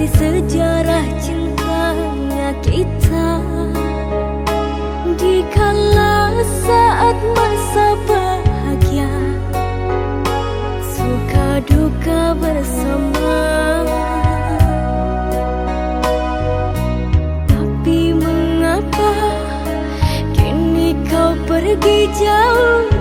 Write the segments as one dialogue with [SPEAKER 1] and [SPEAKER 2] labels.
[SPEAKER 1] isi sejarah cintanya kita. Dikala saat masa bahagia Suka duka bersama. Tapi mengapa kini kau pergi jauh?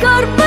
[SPEAKER 1] cuerpo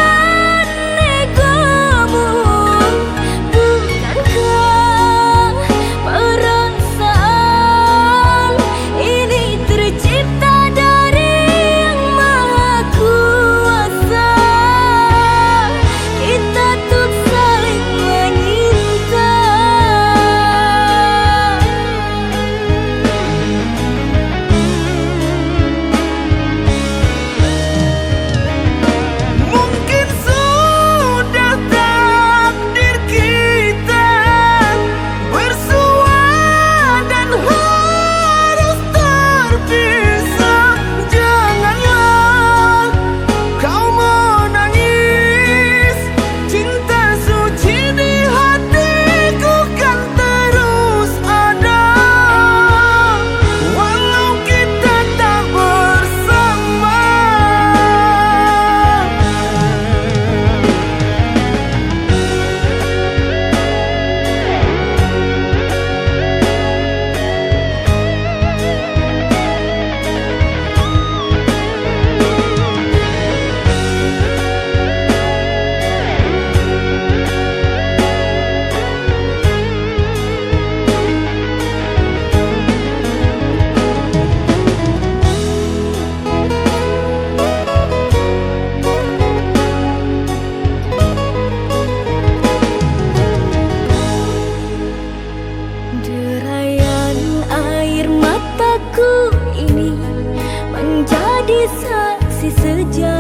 [SPEAKER 1] cintaku ini menjadi saksi sejarah.